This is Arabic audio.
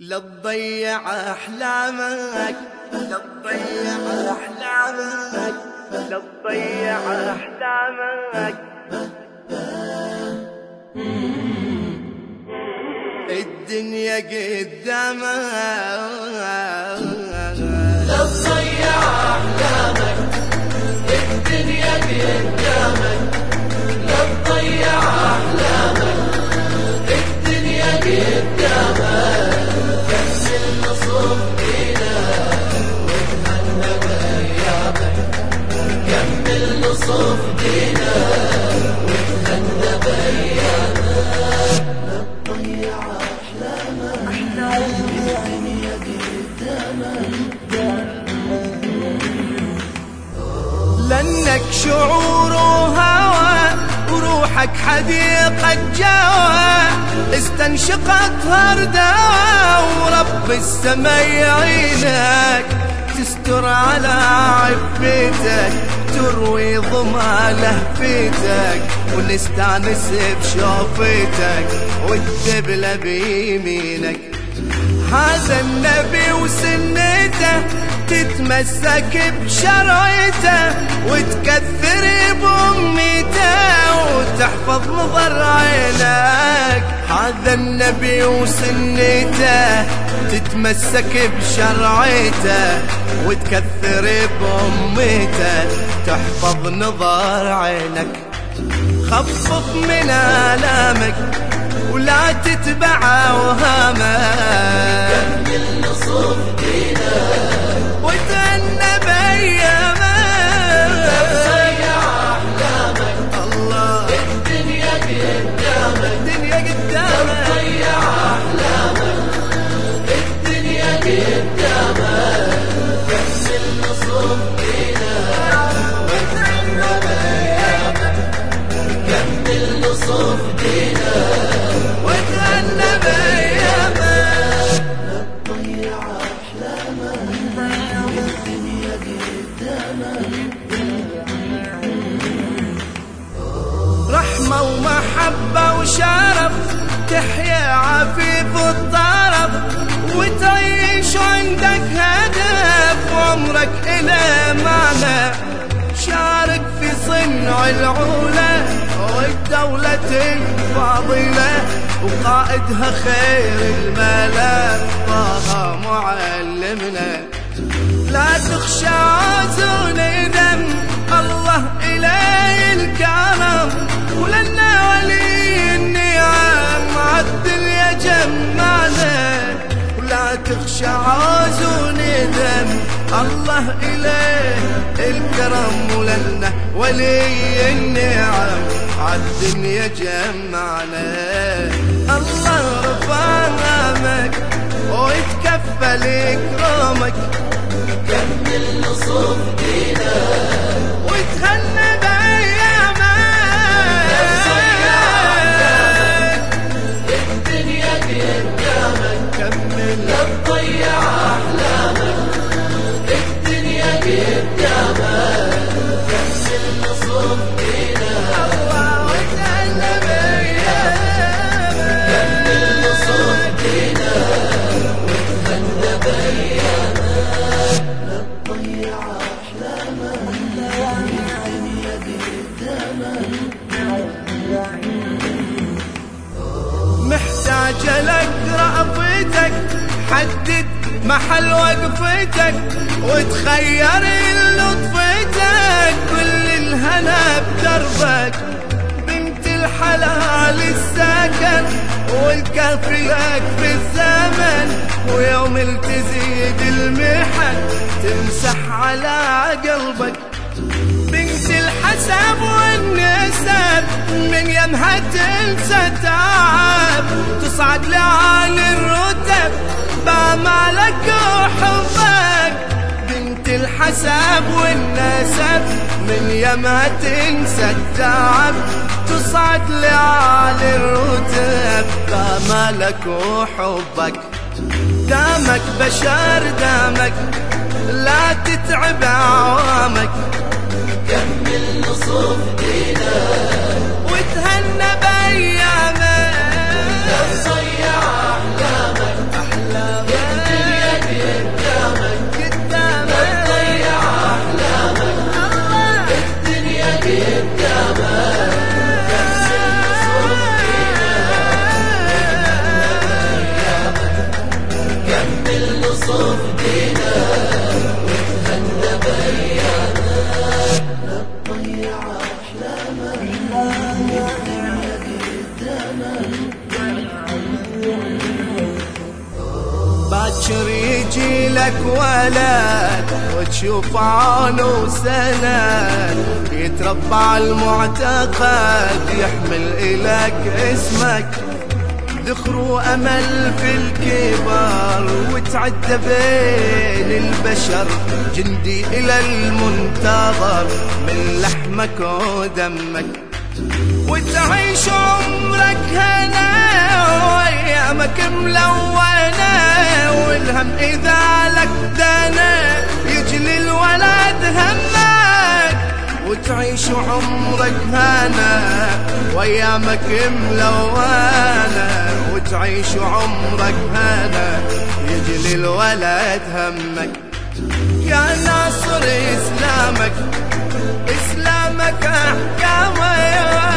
لا تضيع أحلامك لا تضيع أحلامك لا تضيع أحلامك. الدنيا قدامك. لا تضيع أحلامك الدنيا قدامك. لا تضيع أحلامك. وروحك حديقة جوا استنشقت هرداوى ورب السما يعينك. تستر على عفيتك تروي ضما لهفيتك. ونستانس بشوفتك والدبلة بيمينك. هذا النبي وسنته تتمسك بشرعته وتكثر بأمته. وتحفظ نظر عينك. هذا النبي وسنته تتمسك بشرعته وتكثر بأمته. تحفظ نظر عينك خفف من آلامك ولا تتبع أوهامك. كمل نصوص دينك. تحيا عفيف الطرف وتعيش عندك هدف وعمرك إلى معنى شارك في صنع العولة والدولة الفاضلة وقائدها خير الملا. طه معلمنا لا تخشى عزون دم الله إليه الكرم. الله إليه الكرم ولنا ولي النعم. عالدنيا جمعنا. الله رفعك ويتكفل إكرامك. كمل نصوص دينك محل وقفتك وتخير لطفتك كل الهنا بدربك. بنت الحلال السكن والكافي لك في الزمن ويوم تزيد المحن تمسح على قلبك. بنت الحسب والنسب من يمها تنسى تعب تصعد لعالي بنت الحسب والنسب من يمها تنسى التعب تصعد لعالي الرتب. بامالك وحبك دامك بشر دامك لا تتعب عوامك كمل نصوص دينك وتهنى باكر يجي لك ولد وتشوف عونه سند يتربع المعتقد يحمل إلك اسمك. ذخر وأمل في الكبر وتعد بين البشر. جندي إلى المنتظر من لحمك ودمك. وتعيش عمرك هنا وايامك ملونة والهم إذا لك دنا يجلي الولد همك وتعيش عمرك هنا وايامك ملونة وتعيش عمرك هنا يجلي الولد همك. يا ناصر إسلامك إسلامك احكامك